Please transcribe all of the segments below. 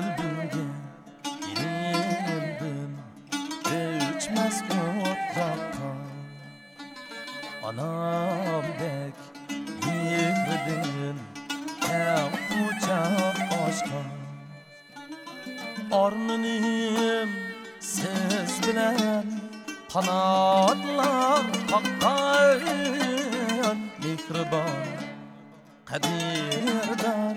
kalbimden yenildim Değişmez mutlaka. Anam dek yirdim Yapacağım aşka Arminim siz bilen Kanatlar kaqqan Mihriban Kadir'dan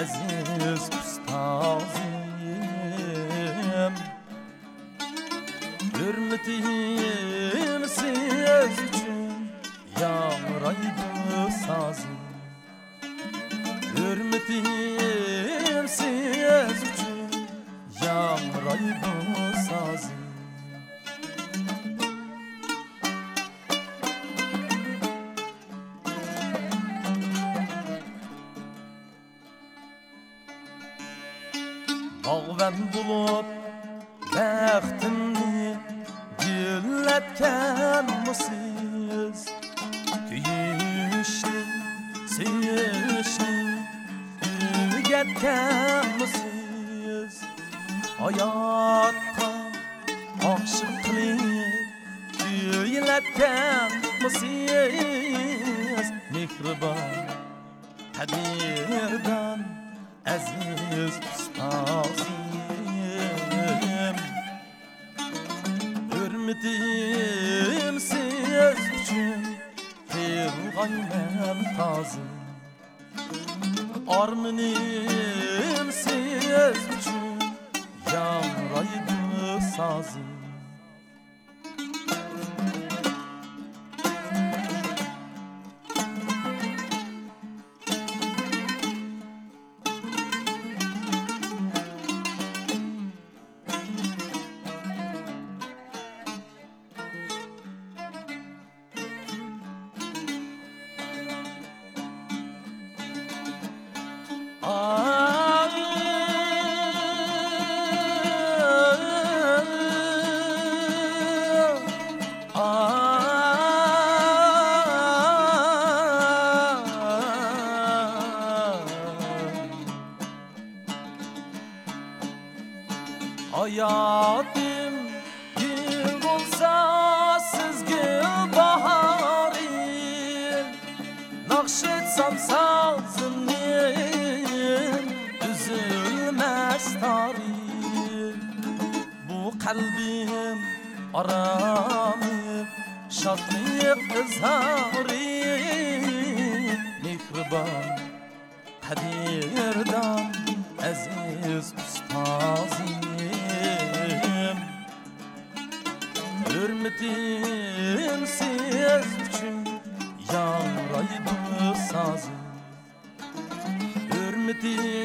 aziz usta ustozim hurmatim siz uchun yamraydi sozim Ağven bulup bəxtimni gülletken mısınız? Köyüşlü, söyüşlü, ürgetken mısınız? Hayatta aşık kılıp gülletken mısınız? Mihriban kadirdan aziz ustozim hurmatim siz uchun terg'ayman tozim armonim siz uchun yamraydi sozim Hayatım gül olsa sizge baharım. Nakşetsem sazını üzülmez tarih Bu kalbim aramı şadlık izharı Hürmetim siz üçün yanraydı sazım Hürmetim